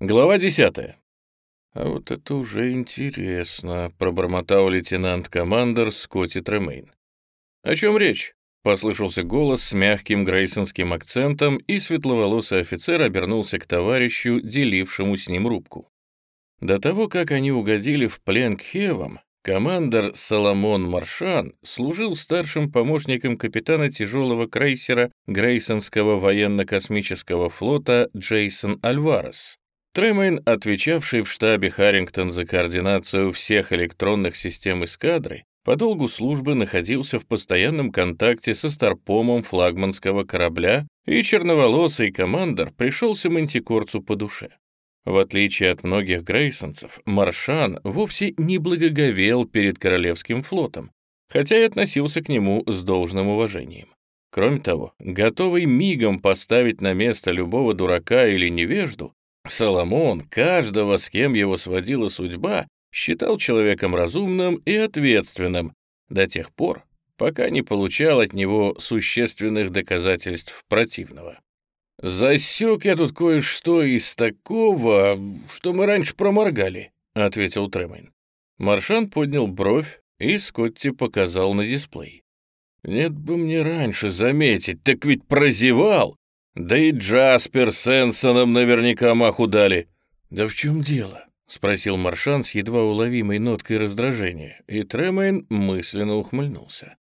Глава 10. «А вот это уже интересно», — пробормотал лейтенант-командор Скотти Тремейн. «О чем речь?» — послышался голос с мягким грейсонским акцентом, и светловолосый офицер обернулся к товарищу, делившему с ним рубку. До того, как они угодили в плен к Хевам, командор Соломон Маршан служил старшим помощником капитана тяжелого крейсера Грейсонского военно-космического флота Джейсон Альварес. Тремейн, отвечавший в штабе Харрингтон за координацию всех электронных систем эскадры, по долгу службы находился в постоянном контакте со старпомом флагманского корабля, и черноволосый командор пришелся мантикорцу по душе. В отличие от многих грейсонцев, Маршан вовсе не благоговел перед Королевским флотом, хотя и относился к нему с должным уважением. Кроме того, готовый мигом поставить на место любого дурака или невежду, Соломон, каждого, с кем его сводила судьба, считал человеком разумным и ответственным до тех пор, пока не получал от него существенных доказательств противного. «Засек я тут кое-что из такого, что мы раньше проморгали», — ответил Тремейн. Маршан поднял бровь, и Скотти показал на дисплей. «Нет бы мне раньше заметить, так ведь прозевал! Да и Джаспер с Энсоном наверняка маху дали. Да в чем дело? Спросил Маршан с едва уловимой ноткой раздражения, и Тремейн мысленно ухмыльнулся.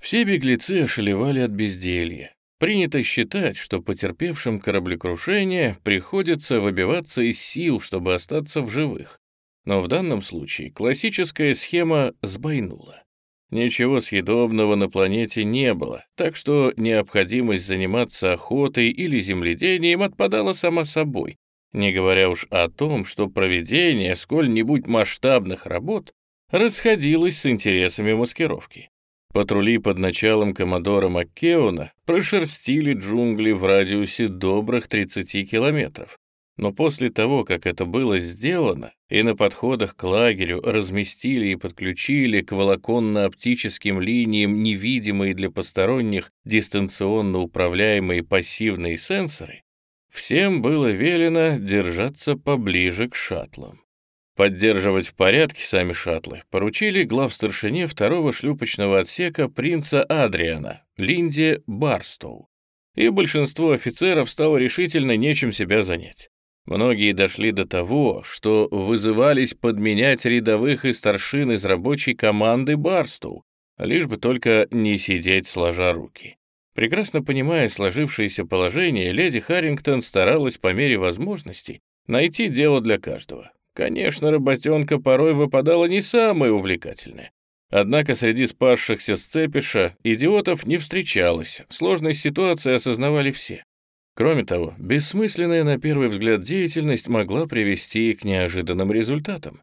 Все беглецы ошалевали от безделья. Принято считать, что потерпевшим кораблекрушение приходится выбиваться из сил, чтобы остаться в живых. Но в данном случае классическая схема сбойнула. Ничего съедобного на планете не было, так что необходимость заниматься охотой или земледением отпадала сама собой, не говоря уж о том, что проведение сколь-нибудь масштабных работ расходилось с интересами маскировки. Патрули под началом коммодора Маккеона прошерстили джунгли в радиусе добрых 30 километров, но после того, как это было сделано, и на подходах к лагерю разместили и подключили к волоконно-оптическим линиям невидимые для посторонних дистанционно управляемые пассивные сенсоры, всем было велено держаться поближе к шаттлам. Поддерживать в порядке сами шаттлы поручили главстаршине второго шлюпочного отсека принца Адриана, Линде Барстоу, и большинство офицеров стало решительно нечем себя занять. Многие дошли до того, что вызывались подменять рядовых и старшин из рабочей команды Барсту, лишь бы только не сидеть сложа руки. Прекрасно понимая сложившееся положение, леди Харрингтон старалась по мере возможности найти дело для каждого. Конечно, работенка порой выпадала не самая увлекательная. Однако среди спасшихся с цепиша идиотов не встречалось, сложность ситуации осознавали все. Кроме того, бессмысленная на первый взгляд деятельность могла привести к неожиданным результатам.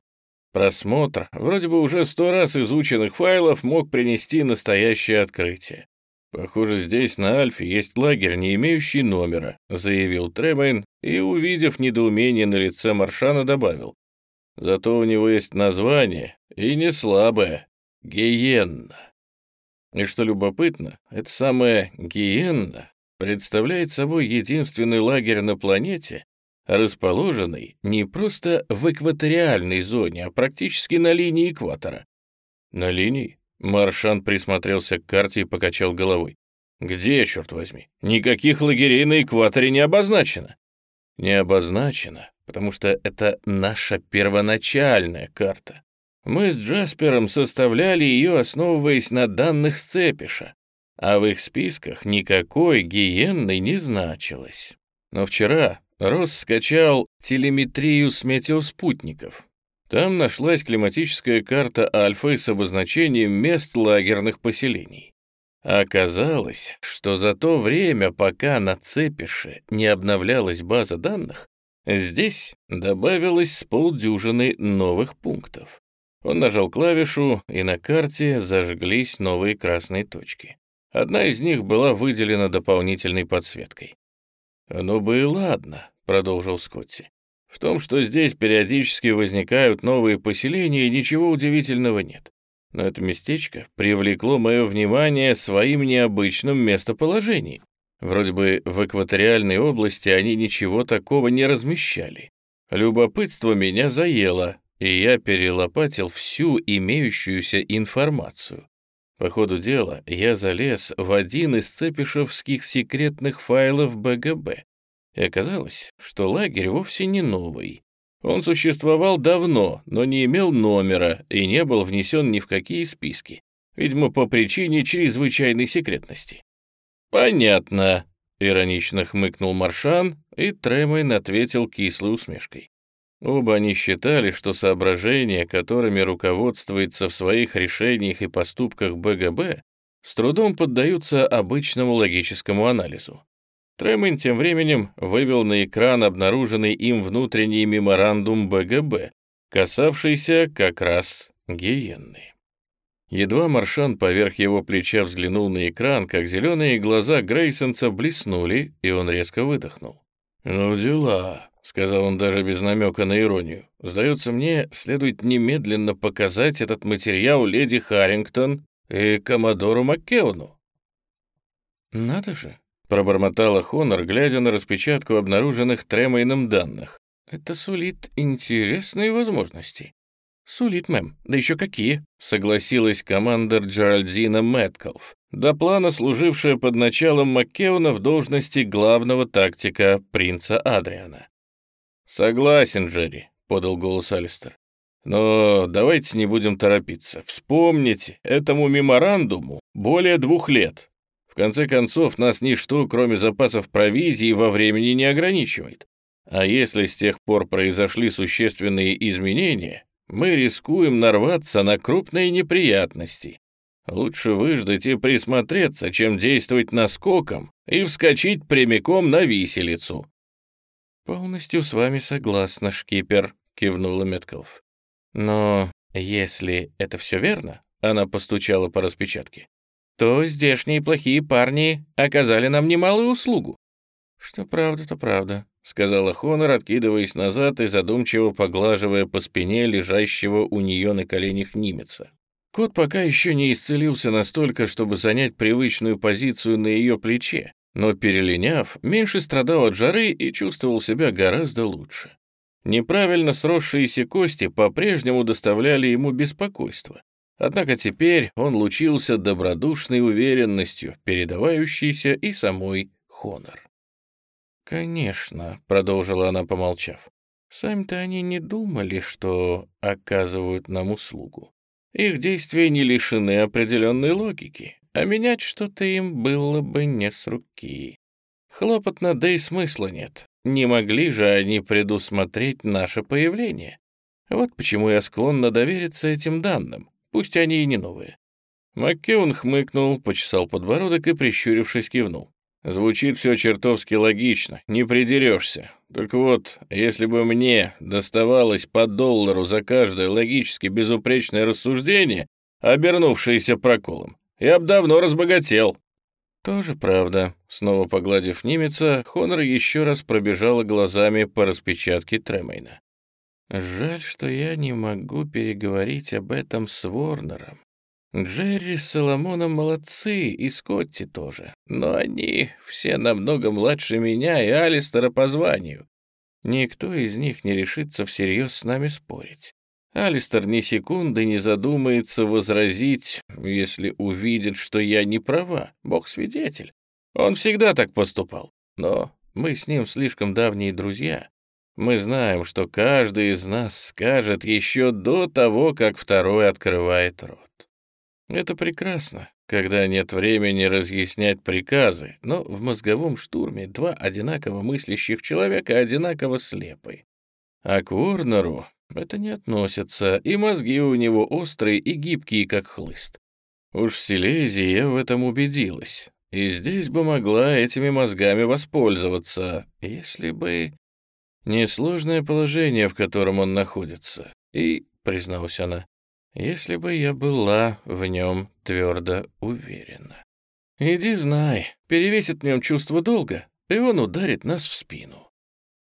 Просмотр вроде бы уже сто раз изученных файлов мог принести настоящее открытие. «Похоже, здесь на Альфе есть лагерь, не имеющий номера», заявил Требейн и, увидев недоумение на лице Маршана, добавил. «Зато у него есть название, и не слабое — Гиенна». И что любопытно, это самое Гиенна представляет собой единственный лагерь на планете, расположенный не просто в экваториальной зоне, а практически на линии экватора. На линии? Маршан присмотрелся к карте и покачал головой. Где, черт возьми? Никаких лагерей на экваторе не обозначено. Не обозначено, потому что это наша первоначальная карта. Мы с Джаспером составляли ее, основываясь на данных Сцепиша, а в их списках никакой гиенной не значилось. Но вчера Росс скачал телеметрию с метеоспутников. Там нашлась климатическая карта Альфа с обозначением мест лагерных поселений. Оказалось, что за то время, пока на Цепише не обновлялась база данных, здесь добавилось с полдюжины новых пунктов. Он нажал клавишу, и на карте зажглись новые красные точки. Одна из них была выделена дополнительной подсветкой. «Ну бы и ладно», — продолжил Скотти. «В том, что здесь периодически возникают новые поселения, ничего удивительного нет. Но это местечко привлекло мое внимание своим необычным местоположением. Вроде бы в экваториальной области они ничего такого не размещали. Любопытство меня заело, и я перелопатил всю имеющуюся информацию. По ходу дела я залез в один из цепишевских секретных файлов БГБ, и оказалось, что лагерь вовсе не новый. Он существовал давно, но не имел номера и не был внесен ни в какие списки, видимо, по причине чрезвычайной секретности. «Понятно», — иронично хмыкнул Маршан, и Тремейн ответил кислой усмешкой. Оба они считали, что соображения, которыми руководствуется в своих решениях и поступках БГБ, с трудом поддаются обычному логическому анализу. Тремейн тем временем вывел на экран обнаруженный им внутренний меморандум БГБ, касавшийся как раз гиенны. Едва Маршан поверх его плеча взглянул на экран, как зеленые глаза Грейсонца блеснули, и он резко выдохнул. «Ну дела», — сказал он даже без намека на иронию. «Сдается мне, следует немедленно показать этот материал леди Харрингтон и коммодору Маккеону». «Надо же», — пробормотала Хонор, глядя на распечатку обнаруженных Тремейном данных. «Это сулит интересные возможности». «Сулит, мэм. Да еще какие!» — согласилась командор Джеральдина Мэткалф, до плана служившая под началом Маккеона в должности главного тактика принца Адриана. «Согласен, Джерри», — подал голос Алистер. «Но давайте не будем торопиться. Вспомните, этому меморандуму более двух лет. В конце концов, нас ничто, кроме запасов провизии, во времени не ограничивает. А если с тех пор произошли существенные изменения, мы рискуем нарваться на крупные неприятности. Лучше выждать и присмотреться, чем действовать наскоком и вскочить прямиком на виселицу». «Полностью с вами согласна, шкипер», — кивнула Меткалф. «Но если это все верно», — она постучала по распечатке, «то здешние плохие парни оказали нам немалую услугу». «Что правда, то правда», — сказала Хонор, откидываясь назад и задумчиво поглаживая по спине лежащего у нее на коленях немеца. Кот пока еще не исцелился настолько, чтобы занять привычную позицию на ее плече, но, перелиняв, меньше страдал от жары и чувствовал себя гораздо лучше. Неправильно сросшиеся кости по-прежнему доставляли ему беспокойство. Однако теперь он лучился добродушной уверенностью, передавающейся и самой Хонор. «Конечно», — продолжила она, помолчав. «Сами-то они не думали, что оказывают нам услугу. Их действия не лишены определенной логики, а менять что-то им было бы не с руки. Хлопотно, да и смысла нет. Не могли же они предусмотреть наше появление. Вот почему я склонна довериться этим данным, пусть они и не новые». Маккеон хмыкнул, почесал подбородок и, прищурившись, кивнул. Звучит все чертовски логично, не придерешься. Только вот, если бы мне доставалось по доллару за каждое логически безупречное рассуждение, обернувшееся проколом, я бы давно разбогател. Тоже правда. Снова погладив немеца, Хонор еще раз пробежала глазами по распечатке Тремейна. Жаль, что я не могу переговорить об этом с Ворнером. Джерри с Соломоном молодцы, и Скотти тоже, но они все намного младше меня и Алистера по званию. Никто из них не решится всерьез с нами спорить. Алистер ни секунды не задумается возразить, если увидит, что я не права, бог свидетель. Он всегда так поступал, но мы с ним слишком давние друзья. Мы знаем, что каждый из нас скажет еще до того, как второй открывает рот. Это прекрасно, когда нет времени разъяснять приказы, но в мозговом штурме два одинаково мыслящих человека одинаково слепы. А к Уорнеру это не относится, и мозги у него острые и гибкие, как хлыст. Уж в Силезии я в этом убедилась, и здесь бы могла этими мозгами воспользоваться, если бы... Несложное положение, в котором он находится, и, призналась она, если бы я была в нем твердо уверена. Иди знай, перевесит в нем чувство долга, и он ударит нас в спину.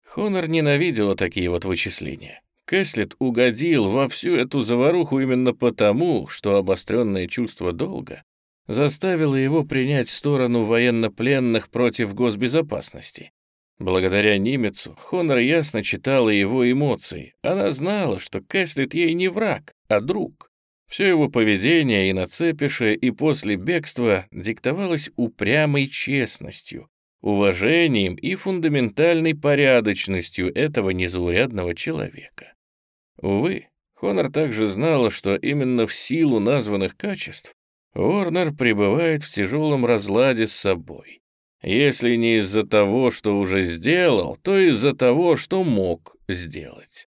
Хонор ненавидела такие вот вычисления. Кэслет угодил во всю эту заваруху именно потому, что обостренное чувство долга заставило его принять сторону военнопленных против госбезопасности. Благодаря Нимецу Хонор ясно читала его эмоции. Она знала, что Кэслит ей не враг, а друг. Все его поведение и на цепише, и после бегства диктовалось упрямой честностью, уважением и фундаментальной порядочностью этого незаурядного человека. Увы, Хонор также знала, что именно в силу названных качеств Уорнер пребывает в тяжелом разладе с собой. Если не из-за того, что уже сделал, то из-за того, что мог сделать.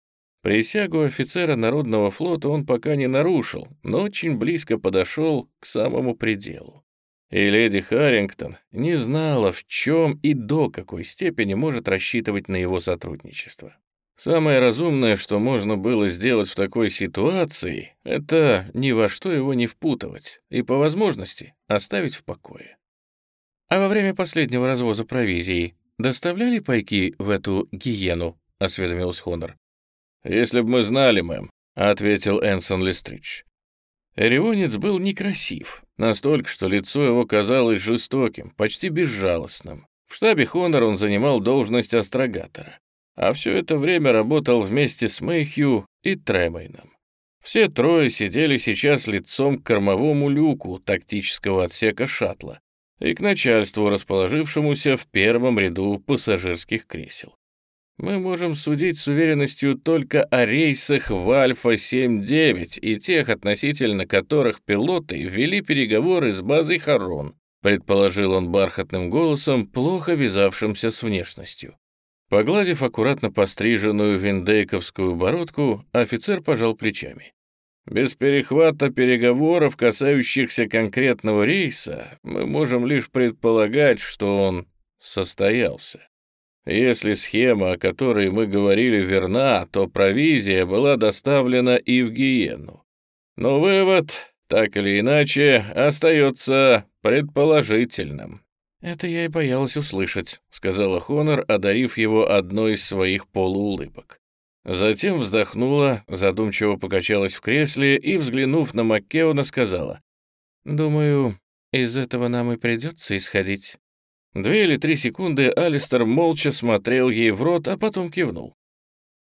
Присягу офицера Народного флота он пока не нарушил, но очень близко подошел к самому пределу. И леди Харрингтон не знала, в чем и до какой степени может рассчитывать на его сотрудничество. Самое разумное, что можно было сделать в такой ситуации, это ни во что его не впутывать и, по возможности, оставить в покое. А во время последнего развоза провизии доставляли пайки в эту гиену, осведомился Хонор. «Если бы мы знали, мэм», — ответил Энсон Листридж. Эрионец был некрасив, настолько, что лицо его казалось жестоким, почти безжалостным. В штабе Хонор он занимал должность астрогатора а все это время работал вместе с Мэйхью и Тремейном. Все трое сидели сейчас лицом к кормовому люку тактического отсека шаттла и к начальству, расположившемуся в первом ряду пассажирских кресел. Мы можем судить с уверенностью только о рейсах в Альфа-7-9 и тех, относительно которых пилоты вели переговоры с базой Харон, предположил он бархатным голосом, плохо вязавшимся с внешностью. Погладив аккуратно постриженную виндейковскую бородку, офицер пожал плечами. Без перехвата переговоров, касающихся конкретного рейса, мы можем лишь предполагать, что он состоялся. Если схема, о которой мы говорили, верна, то провизия была доставлена и в Гиену. Но вывод, так или иначе, остается предположительным. «Это я и боялась услышать», — сказала Хонор, одарив его одной из своих полуулыбок. Затем вздохнула, задумчиво покачалась в кресле и, взглянув на Маккеона, сказала, «Думаю, из этого нам и придется исходить». Две или три секунды Алистер молча смотрел ей в рот, а потом кивнул.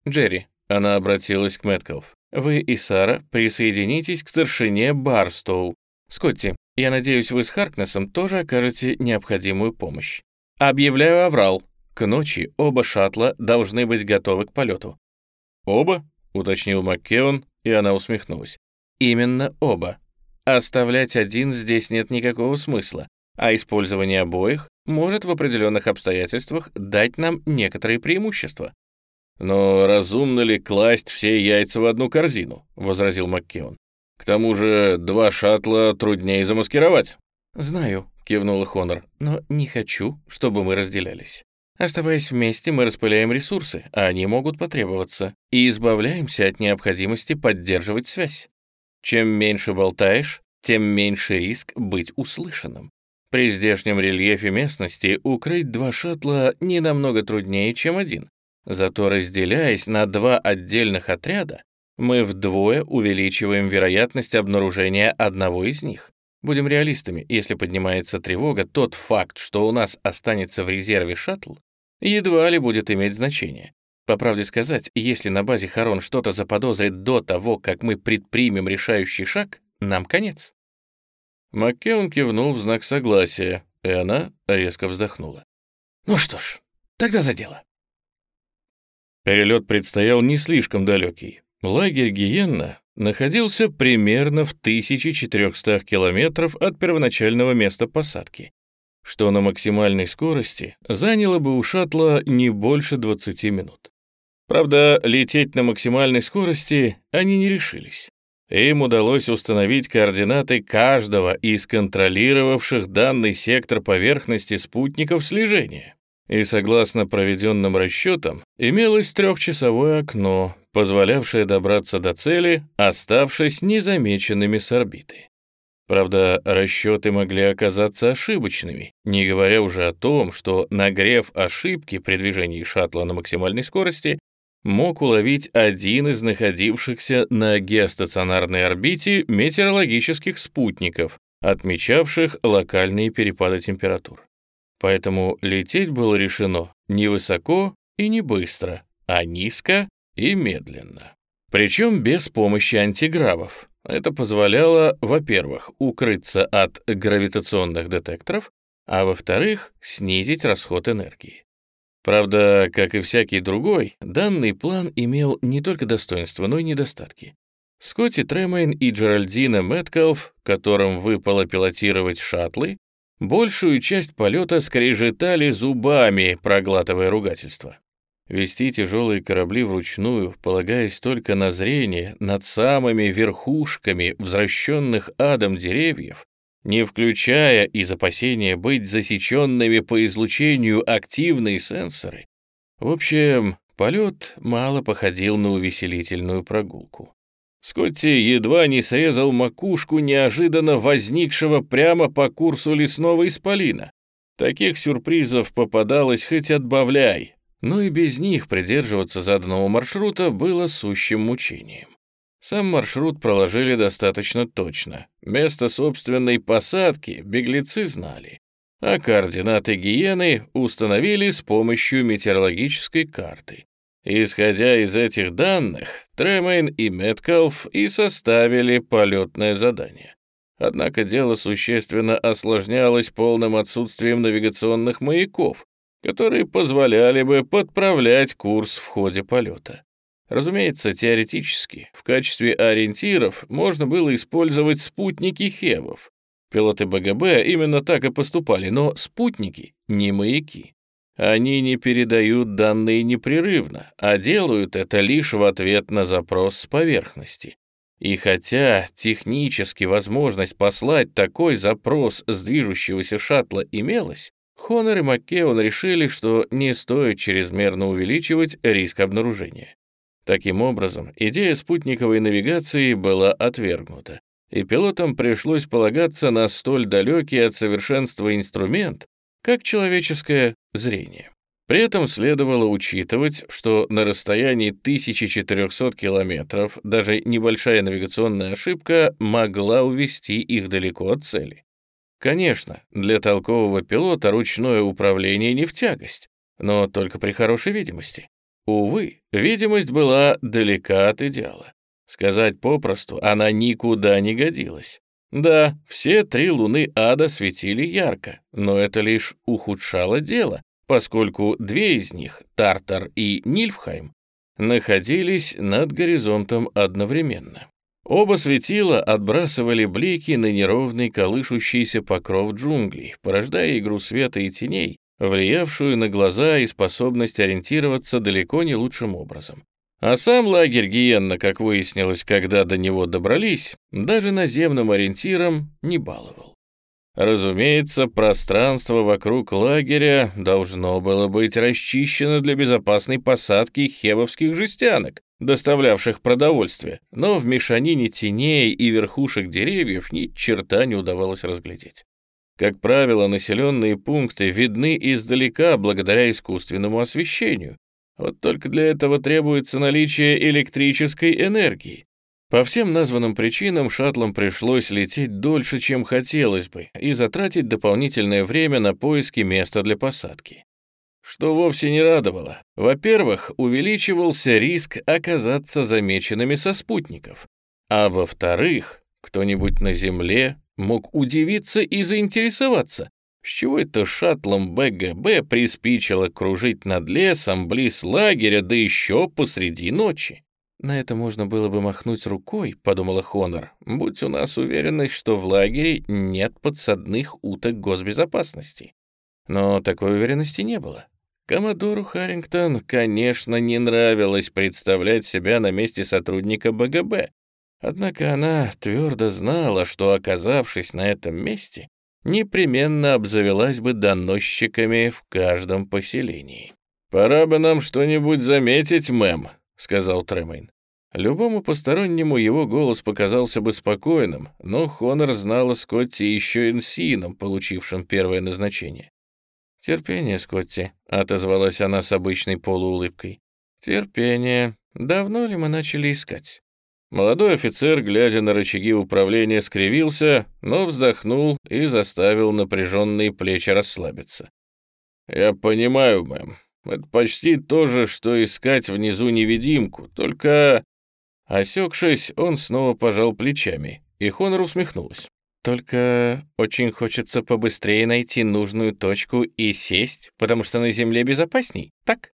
«Джерри», — она обратилась к Мэткалф, «вы и Сара присоединитесь к старшине Барстоу. Скотти, я надеюсь, вы с Харкнесом тоже окажете необходимую помощь. Объявляю аврал. К ночи оба шаттла должны быть готовы к полету». «Оба?» — уточнил Маккеон, и она усмехнулась. «Именно оба. Оставлять один здесь нет никакого смысла, а использование обоих может в определенных обстоятельствах дать нам некоторые преимущества». «Но разумно ли класть все яйца в одну корзину?» — возразил Маккеон. К тому же два шаттла труднее замаскировать». «Знаю», — кивнула Хонор, — «но не хочу, чтобы мы разделялись. Оставаясь вместе, мы распыляем ресурсы, а они могут потребоваться, и избавляемся от необходимости поддерживать связь. Чем меньше болтаешь, тем меньше риск быть услышанным. При здешнем рельефе местности укрыть два шаттла не намного труднее, чем один. Зато разделяясь на два отдельных отряда, мы вдвое увеличиваем вероятность обнаружения одного из них. Будем реалистами, если поднимается тревога, тот факт, что у нас останется в резерве шаттл, едва ли будет иметь значение. По правде сказать, если на базе Харон что-то заподозрит до того, как мы предпримем решающий шаг, нам конец. Маккеон кивнул в знак согласия, и она резко вздохнула. «Ну что ж, тогда за дело». Перелет предстоял не слишком далекий. Лагерь Гиенна находился примерно в 1400 километров от первоначального места посадки, что на максимальной скорости заняло бы у шаттла не больше 20 минут. Правда, лететь на максимальной скорости они не решились. Им удалось установить координаты каждого из контролировавших данный сектор поверхности спутников слежения. И согласно проведенным расчетам, имелось трехчасовое окно, позволявшее добраться до цели, оставшись незамеченными с орбиты. Правда, расчеты могли оказаться ошибочными, не говоря уже о том, что нагрев ошибки при движении шаттла на максимальной скорости мог уловить один из находившихся на геостационарной орбите метеорологических спутников, отмечавших локальные перепады температур. Поэтому лететь было решено не высоко и не быстро, а низко и медленно. Причем без помощи антигравов. Это позволяло, во-первых, укрыться от гравитационных детекторов, а во-вторых, снизить расход энергии. Правда, как и всякий другой, данный план имел не только достоинства, но и недостатки. Скотти Тремейн и Джеральдина Мэткалф, которым выпало пилотировать шаттлы, большую часть полета скрежетали зубами, проглатывая ругательство. Вести тяжелые корабли вручную, полагаясь только на зрение над самыми верхушками возвращенных адом деревьев, не включая из опасения быть засеченными по излучению активные сенсоры. В общем, полет мало походил на увеселительную прогулку. Скотти едва не срезал макушку неожиданно возникшего прямо по курсу лесного исполина. Таких сюрпризов попадалось хоть отбавляй, но и без них придерживаться заданного маршрута было сущим мучением. Сам маршрут проложили достаточно точно. Место собственной посадки беглецы знали, а координаты гиены установили с помощью метеорологической карты. Исходя из этих данных, Тремейн и Меткалф и составили полетное задание. Однако дело существенно осложнялось полным отсутствием навигационных маяков, которые позволяли бы подправлять курс в ходе полета. Разумеется, теоретически, в качестве ориентиров можно было использовать спутники Хевов. Пилоты БГБ именно так и поступали, но спутники — не маяки. Они не передают данные непрерывно, а делают это лишь в ответ на запрос с поверхности. И хотя технически возможность послать такой запрос с движущегося шаттла имелась, Хонор и Маккеон решили, что не стоит чрезмерно увеличивать риск обнаружения. Таким образом, идея спутниковой навигации была отвергнута, и пилотам пришлось полагаться на столь далекий от совершенства инструмент, как человеческое зрение. При этом следовало учитывать, что на расстоянии 1400 километров даже небольшая навигационная ошибка могла увести их далеко от цели. Конечно, для толкового пилота ручное управление не в тягость, но только при хорошей видимости. Увы, видимость была далека от идеала. Сказать попросту, она никуда не годилась. Да, все три луны ада светили ярко, но это лишь ухудшало дело, поскольку две из них, Тартар и Нильфхайм, находились над горизонтом одновременно. Оба светила отбрасывали блики на неровный колышущийся покров джунглей, порождая игру света и теней, влиявшую на глаза и способность ориентироваться далеко не лучшим образом. А сам лагерь Гиенна, как выяснилось, когда до него добрались, даже наземным ориентиром не баловал. Разумеется, пространство вокруг лагеря должно было быть расчищено для безопасной посадки хевовских жестянок, доставлявших продовольствие, но в мешанине теней и верхушек деревьев ни черта не удавалось разглядеть. Как правило, населенные пункты видны издалека благодаря искусственному освещению. Вот только для этого требуется наличие электрической энергии. По всем названным причинам шаттлам пришлось лететь дольше, чем хотелось бы, и затратить дополнительное время на поиски места для посадки что вовсе не радовало. Во-первых, увеличивался риск оказаться замеченными со спутников, а во-вторых, кто-нибудь на Земле мог удивиться и заинтересоваться, с чего это шаттлом БГБ приспичило кружить над лесом близ лагеря, да еще посреди ночи. «На это можно было бы махнуть рукой», — подумала Хонор, «будь у нас уверенность, что в лагере нет подсадных уток госбезопасности». Но такой уверенности не было. Коммодору Харрингтон, конечно, не нравилось представлять себя на месте сотрудника БГБ, однако она твердо знала, что, оказавшись на этом месте, непременно обзавелась бы доносчиками в каждом поселении. «Пора бы нам что-нибудь заметить, мэм», — сказал Тремейн. Любому постороннему его голос показался бы спокойным, но Хонор знала Скотти еще инсином, получившим первое назначение. «Терпение, Скотти», — отозвалась она с обычной полуулыбкой. «Терпение. Давно ли мы начали искать?» Молодой офицер, глядя на рычаги управления, скривился, но вздохнул и заставил напряженные плечи расслабиться. «Я понимаю, мэм. Это почти то же, что искать внизу невидимку, только...» Осекшись, он снова пожал плечами, и Хонор усмехнулась. «Только очень хочется побыстрее найти нужную точку и сесть, потому что на Земле безопасней, так?»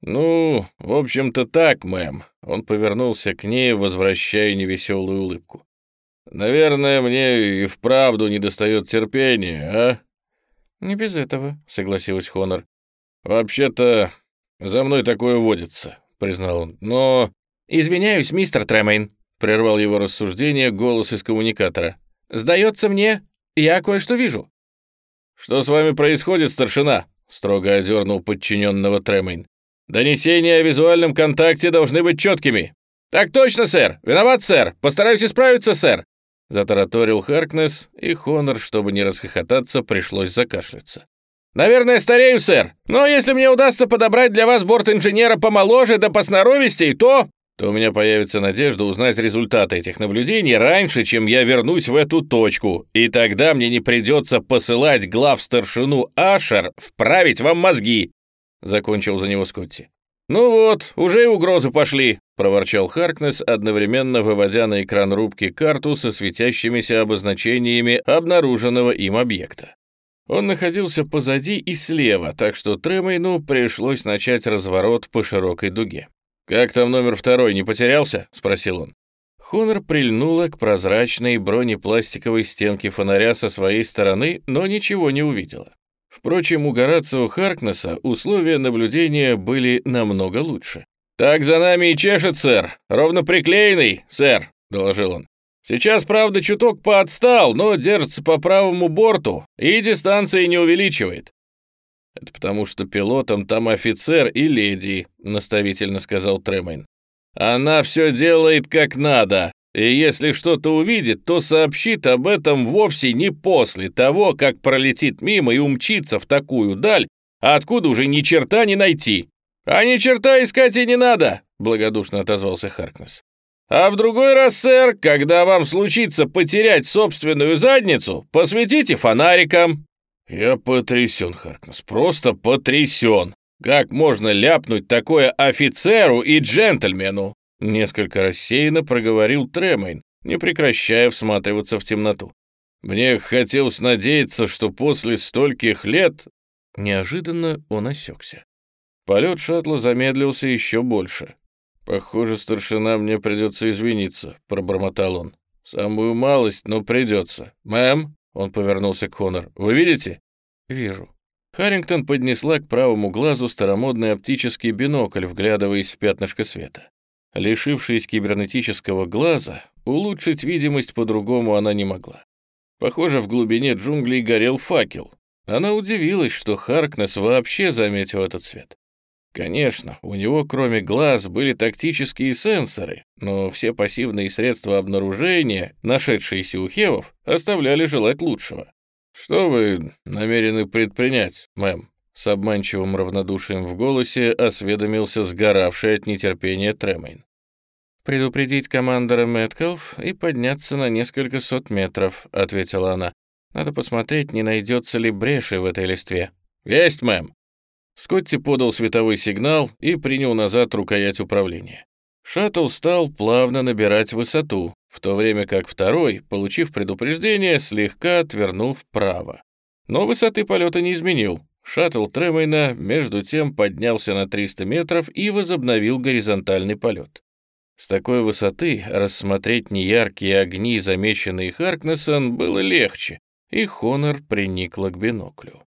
«Ну, в общем-то так, мэм». Он повернулся к ней, возвращая невеселую улыбку. «Наверное, мне и вправду недостает терпения, а?» «Не без этого», — согласилась Хонор. «Вообще-то, за мной такое водится», — признал он. «Но...» «Извиняюсь, мистер Тремейн», — прервал его рассуждение голос из коммуникатора. «Сдается мне, я кое-что вижу». «Что с вами происходит, старшина?» — строго одернул подчиненного Тремейн. «Донесения о визуальном контакте должны быть четкими». «Так точно, сэр! Виноват, сэр! Постараюсь исправиться, сэр!» Затараторил Харкнес, и Хонор, чтобы не расхохотаться, пришлось закашляться. «Наверное, старею, сэр, но если мне удастся подобрать для вас борт-инженера помоложе да посноровистей, то...» то у меня появится надежда узнать результаты этих наблюдений раньше, чем я вернусь в эту точку, и тогда мне не придется посылать глав старшину Ашер вправить вам мозги», — закончил за него Скотти. «Ну вот, уже и угрозы пошли», — проворчал Харкнес, одновременно выводя на экран рубки карту со светящимися обозначениями обнаруженного им объекта. Он находился позади и слева, так что Тремейну пришлось начать разворот по широкой дуге. «Как там номер второй, не потерялся?» — спросил он. Хонор прильнула к прозрачной бронепластиковой стенке фонаря со своей стороны, но ничего не увидела. Впрочем, у Горацио Харкнесса условия наблюдения были намного лучше. «Так за нами и чешет, сэр. Ровно приклеенный, сэр», — доложил он. «Сейчас, правда, чуток поотстал, но держится по правому борту и дистанции не увеличивает». «Это потому что пилотом там офицер и леди», — наставительно сказал Тремейн. «Она все делает как надо, и если что-то увидит, то сообщит об этом вовсе не после того, как пролетит мимо и умчится в такую даль, откуда уже ни черта не найти». «А ни черта искать и не надо», — благодушно отозвался Харкнес. «А в другой раз, сэр, когда вам случится потерять собственную задницу, посветите фонариком». «Я потрясен, Харкнес, просто потрясен. Как можно ляпнуть такое офицеру и джентльмену?» Несколько рассеянно проговорил Тремейн, не прекращая всматриваться в темноту. «Мне хотелось надеяться, что после стольких лет...» Неожиданно он осекся. Полет шаттла замедлился еще больше. «Похоже, старшина, мне придется извиниться», — пробормотал он. «Самую малость, но придется. Мэм?» — он повернулся к Хонор. «Вы видите?» «Вижу». Харрингтон поднесла к правому глазу старомодный оптический бинокль, вглядываясь в пятнышко света. Лишившись кибернетического глаза, улучшить видимость по-другому она не могла. Похоже, в глубине джунглей горел факел. Она удивилась, что Харкнес вообще заметил этот свет. Конечно, у него кроме глаз были тактические сенсоры, но все пассивные средства обнаружения, нашедшиеся у Хевов, оставляли желать лучшего. «Что вы намерены предпринять, мэм?» С обманчивым равнодушием в голосе осведомился сгоравший от нетерпения Тремейн. «Предупредить командора Мэткалф и подняться на несколько сот метров», — ответила она. «Надо посмотреть, не найдется ли бреши в этой листве». «Есть, мэм!» Скотти подал световой сигнал и принял назад рукоять управления. Шаттл стал плавно набирать высоту, в то время как второй, получив предупреждение, слегка отвернул вправо. Но высоты полета не изменил. Шаттл Тремейна, между тем, поднялся на 300 метров и возобновил горизонтальный полет. С такой высоты рассмотреть неяркие огни, замеченные Харкнессон, было легче, и Хонор приникла к биноклю.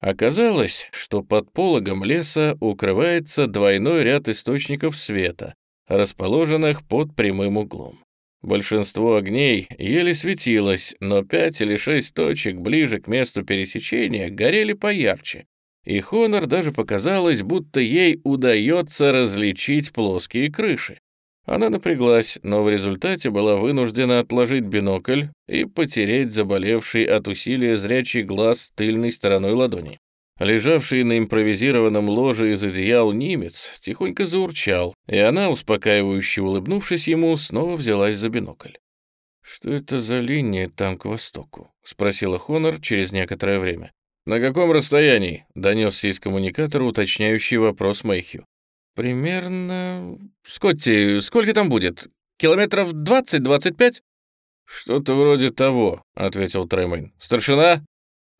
Оказалось, что под пологом леса укрывается двойной ряд источников света, расположенных под прямым углом. Большинство огней еле светилось, но пять или шесть точек ближе к месту пересечения горели поярче, и Хонор даже показалось, будто ей удается различить плоские крыши. Она напряглась, но в результате была вынуждена отложить бинокль и потереть заболевший от усилия зрячий глаз тыльной стороной ладони. Лежавший на импровизированном ложе из одеял немец тихонько заурчал, и она, успокаивающе улыбнувшись ему, снова взялась за бинокль. «Что это за линия там к востоку?» — спросила Хонор через некоторое время. «На каком расстоянии?» — донесся из коммуникатора уточняющий вопрос Мэйхью. «Примерно... Скотти, сколько там будет? Километров 20-25?» «Что-то вроде того», — ответил Тремейн. «Старшина?»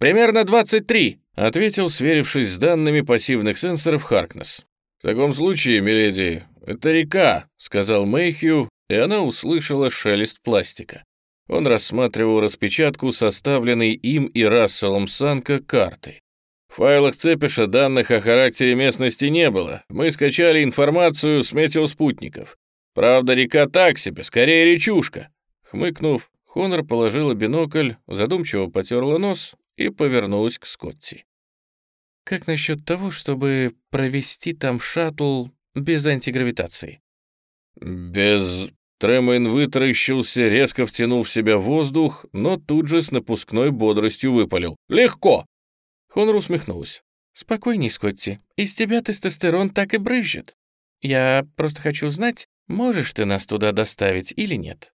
«Примерно 23», — ответил, сверившись с данными пассивных сенсоров Харкнес. «В таком случае, миледи, это река», — сказал Мэйхью, и она услышала шелест пластика. Он рассматривал распечатку, составленной им и Расселом Санка карты. В файлах Цепиша данных о характере местности не было. Мы скачали информацию с метеоспутников. Правда, река так себе, скорее речушка. Хмыкнув, Хонор положила бинокль, задумчиво потерла нос и повернулась к Скотти. «Как насчет того, чтобы провести там шаттл без антигравитации?» «Без...» Тремейн вытаращился, резко втянул в себя воздух, но тут же с напускной бодростью выпалил. «Легко!» Хонор усмехнулась. «Спокойней, Скотти. Из тебя тестостерон так и брызжет. Я просто хочу знать, можешь ты нас туда доставить или нет».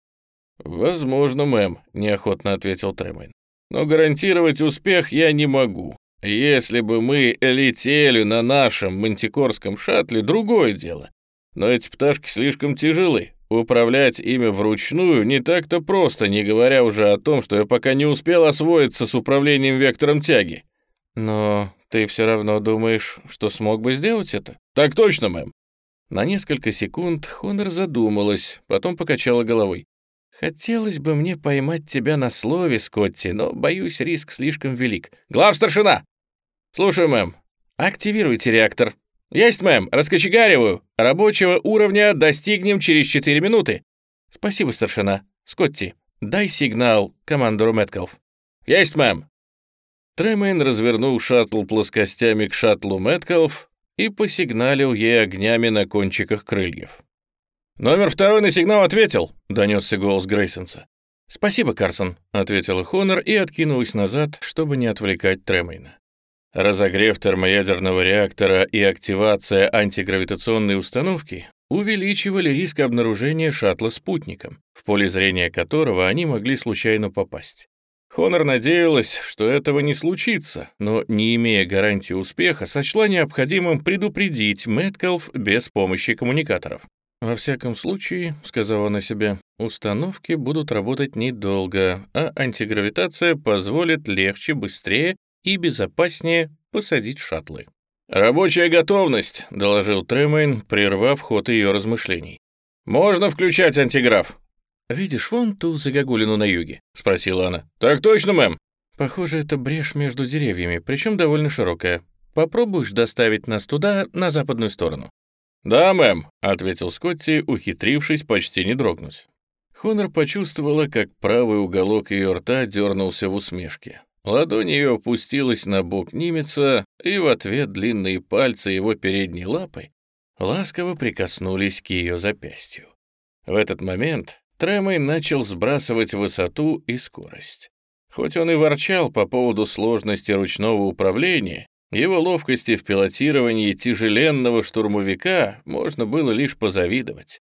«Возможно, мэм», — неохотно ответил Тремейн. «Но гарантировать успех я не могу. Если бы мы летели на нашем мантикорском шаттле, другое дело. Но эти пташки слишком тяжелы, Управлять ими вручную не так-то просто, не говоря уже о том, что я пока не успел освоиться с управлением вектором тяги. Но ты все равно думаешь, что смог бы сделать это? Так точно, мэм. На несколько секунд Хонор задумалась, потом покачала головой. «Хотелось бы мне поймать тебя на слове, Скотти, но, боюсь, риск слишком велик. Глав старшина!» «Слушаю, мэм». «Активируйте реактор», «Есть, мэм, раскочегариваю. Рабочего уровня достигнем через 4 минуты». «Спасибо, старшина. Скотти, дай сигнал командору Мэткалф». «Есть, мэм». Тремейн развернул шаттл плоскостями к шаттлу Мэткалф и посигналил ей огнями на кончиках крыльев. «Номер второй на сигнал ответил», — донесся голос Грейсонса. «Спасибо, Карсон», — ответила Хонор и откинулась назад, чтобы не отвлекать Тремейна. Разогрев термоядерного реактора и активация антигравитационной установки увеличивали риск обнаружения шаттла спутником, в поле зрения которого они могли случайно попасть. Хонор надеялась, что этого не случится, но, не имея гарантии успеха, сочла необходимым предупредить Мэткалф без помощи коммуникаторов. «Во всяком случае», — сказала она себе, — «установки будут работать недолго, а антигравитация позволит легче, быстрее и безопаснее посадить шаттлы. «Рабочая готовность», — доложил Тремейн, прервав ход ее размышлений. «Можно включать антиграф». «Видишь вон ту загогулину на юге?» — спросила она. «Так точно, мэм». «Похоже, это брешь между деревьями, причем довольно широкая. Попробуешь доставить нас туда, на западную сторону?» «Да, мэм», — ответил Скотти, ухитрившись почти не дрогнуть. Хонор почувствовала, как правый уголок ее рта дернулся в усмешке. Ладонь ее опустилась на бок Нимеца, и в ответ длинные пальцы его передней лапы ласково прикоснулись к ее запястью. В этот момент Тремой начал сбрасывать высоту и скорость. Хоть он и ворчал по поводу сложности ручного управления, его ловкости в пилотировании тяжеленного штурмовика можно было лишь позавидовать.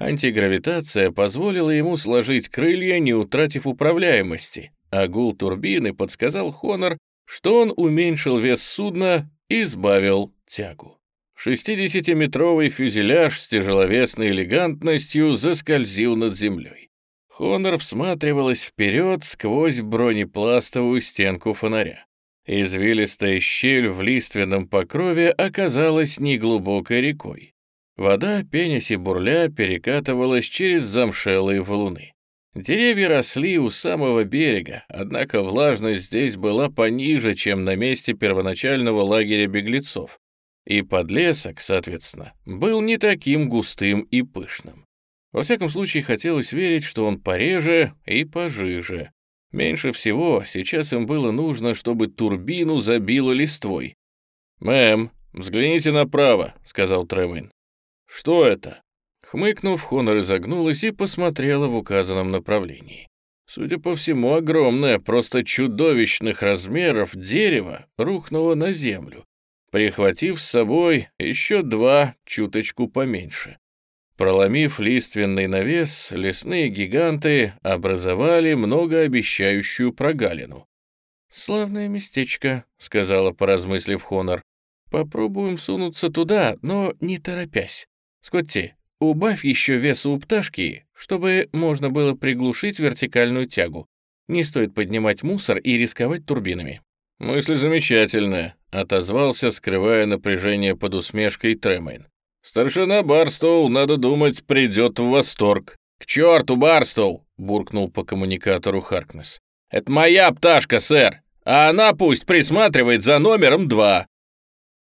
Антигравитация позволила ему сложить крылья, не утратив управляемости, а гул турбины подсказал Хонор, что он уменьшил вес судна и сбавил тягу. 60-метровый фюзеляж с тяжеловесной элегантностью заскользил над землей. Хонор всматривалась вперед сквозь бронепластовую стенку фонаря. Извилистая щель в лиственном покрове оказалась неглубокой рекой. Вода, пенясь и бурля, перекатывалась через замшелые валуны. Деревья росли у самого берега, однако влажность здесь была пониже, чем на месте первоначального лагеря беглецов, и подлесок, соответственно, был не таким густым и пышным. Во всяком случае, хотелось верить, что он пореже и пожиже. Меньше всего сейчас им было нужно, чтобы турбину забило листвой. «Мэм, взгляните направо», — сказал Тремейн. «Что это?» Хмыкнув, Хонор изогнулась и посмотрела в указанном направлении. Судя по всему, огромное, просто чудовищных размеров дерево рухнуло на землю, прихватив с собой еще два чуточку поменьше. Проломив лиственный навес, лесные гиганты образовали многообещающую прогалину. «Славное местечко», — сказала, поразмыслив Хонор. «Попробуем сунуться туда, но не торопясь. Скотти, убавь еще веса у пташки, чтобы можно было приглушить вертикальную тягу. Не стоит поднимать мусор и рисковать турбинами». «Мысль замечательная», — отозвался, скрывая напряжение под усмешкой Тремейн. «Старшина Барстоу, надо думать, придет в восторг». «К черту, Барстоу!» — буркнул по коммуникатору Харкнес. «Это моя пташка, сэр, а она пусть присматривает за номером два».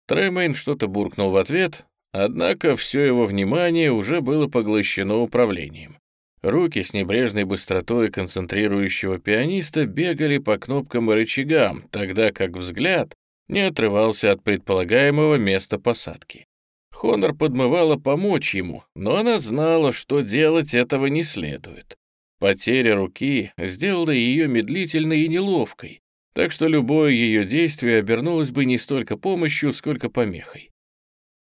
Тремейн что-то буркнул в ответ, однако все его внимание уже было поглощено управлением. Руки с небрежной быстротой концентрирующего пианиста бегали по кнопкам и рычагам, тогда как взгляд не отрывался от предполагаемого места посадки. Хонор подмывала помочь ему, но она знала, что делать этого не следует. Потеря руки сделала ее медлительной и неловкой, так что любое ее действие обернулось бы не столько помощью, сколько помехой.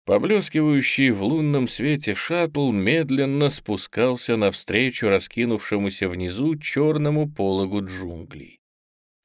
Поблескивающий в лунном свете шаттл медленно спускался навстречу раскинувшемуся внизу черному пологу джунглей.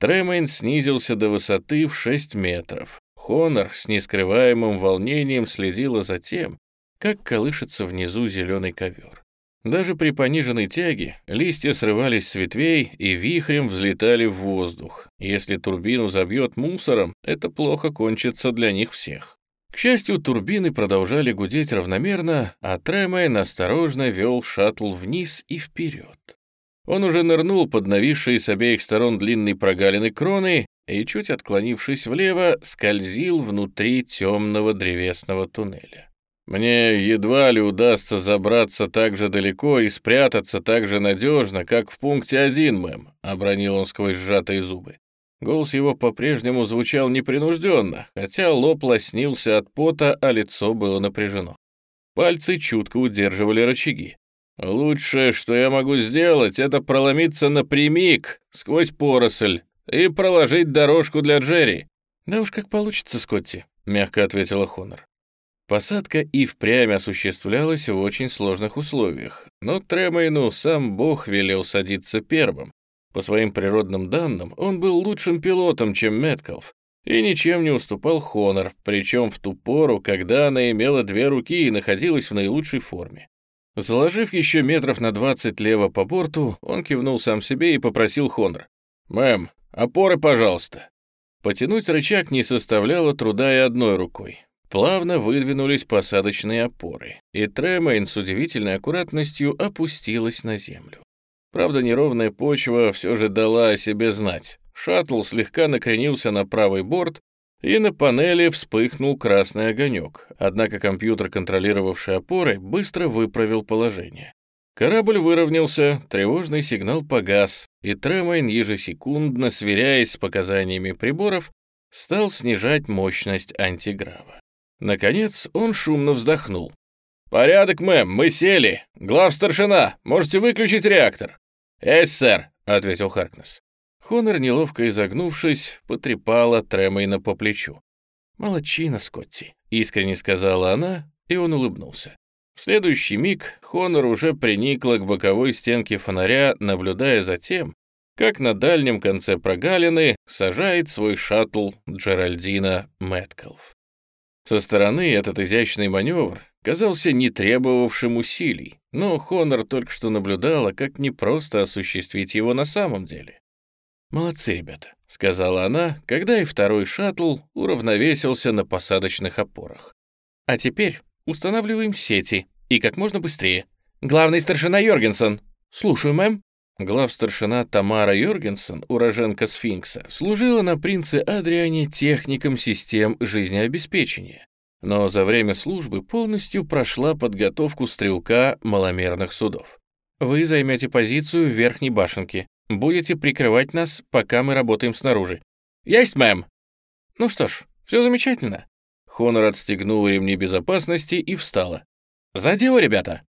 Тремейн снизился до высоты в 6 метров. Хонор с нескрываемым волнением следила за тем, как колышется внизу зеленый ковер. Даже при пониженной тяге листья срывались с ветвей и вихрем взлетали в воздух. Если турбину забьет мусором, это плохо кончится для них всех. К счастью, турбины продолжали гудеть равномерно, а Тремейн осторожно вел шаттл вниз и вперед. Он уже нырнул под нависшие с обеих сторон длинной прогалины кроны и, чуть отклонившись влево, скользил внутри темного древесного туннеля. «Мне едва ли удастся забраться так же далеко и спрятаться так же надежно, как в пункте один, мэм», — обронил он сквозь сжатые зубы. Голос его по-прежнему звучал непринужденно, хотя лоб лоснился от пота, а лицо было напряжено. Пальцы чутко удерживали рычаги. «Лучшее, что я могу сделать, это проломиться напрямик, сквозь поросль, и проложить дорожку для Джерри». «Да уж как получится, Скотти», — мягко ответила Хонор. Посадка и впрямь осуществлялась в очень сложных условиях, но Тремейну сам Бог велел садиться первым, по своим природным данным, он был лучшим пилотом, чем Меткалф, и ничем не уступал Хонор, причем в ту пору, когда она имела две руки и находилась в наилучшей форме. Заложив еще метров на двадцать лево по борту, он кивнул сам себе и попросил Хонор. «Мэм, опоры, пожалуйста». Потянуть рычаг не составляло труда и одной рукой. Плавно выдвинулись посадочные опоры, и Тремейн с удивительной аккуратностью опустилась на землю. Правда, неровная почва все же дала о себе знать. Шаттл слегка накренился на правый борт, и на панели вспыхнул красный огонек, однако компьютер, контролировавший опоры, быстро выправил положение. Корабль выровнялся, тревожный сигнал погас, и Тремейн, ежесекундно сверяясь с показаниями приборов, стал снижать мощность антиграва. Наконец он шумно вздохнул. «Порядок, мэм, мы сели. Глав старшина, можете выключить реактор». «Есть, сэр», — ответил Харкнес. Хонор, неловко изогнувшись, потрепала Тремейна по плечу. «Молодчина, Скотти», — искренне сказала она, и он улыбнулся. В следующий миг Хонор уже приникла к боковой стенке фонаря, наблюдая за тем, как на дальнем конце прогалины сажает свой шаттл Джеральдина Мэткалф. Со стороны этот изящный маневр казался не требовавшим усилий, но Хонор только что наблюдала, как непросто осуществить его на самом деле. «Молодцы, ребята», — сказала она, когда и второй шаттл уравновесился на посадочных опорах. «А теперь устанавливаем сети, и как можно быстрее. Главный старшина Йоргенсен. Слушаю, мэм». Главстаршина Тамара Йоргенсен, уроженка Сфинкса, служила на принце Адриане техником систем жизнеобеспечения но за время службы полностью прошла подготовку стрелка маломерных судов. Вы займете позицию в верхней башенке. Будете прикрывать нас, пока мы работаем снаружи. Есть, мэм! Ну что ж, все замечательно. Хонор отстегнул ремни безопасности и встала. «За дело, ребята!»